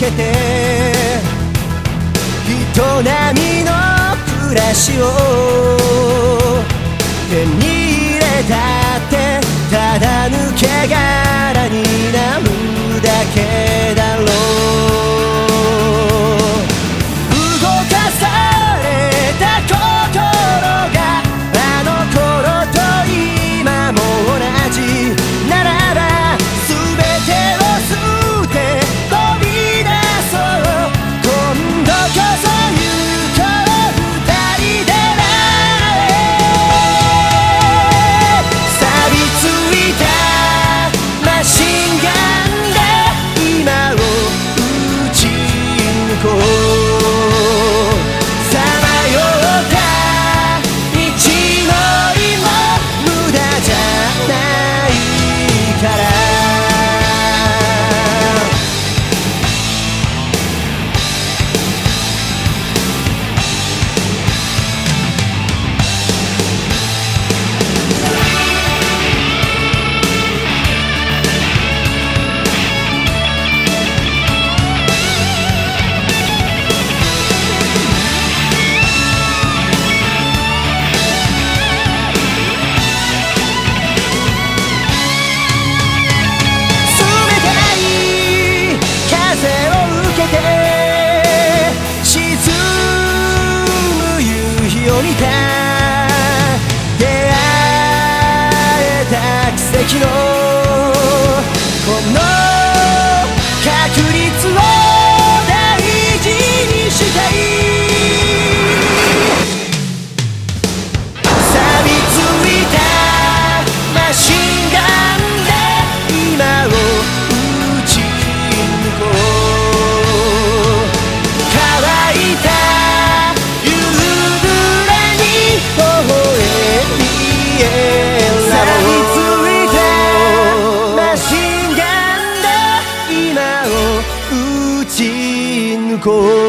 けて。人並みの暮らしを。手に入れたってただ抜けがのこの cold.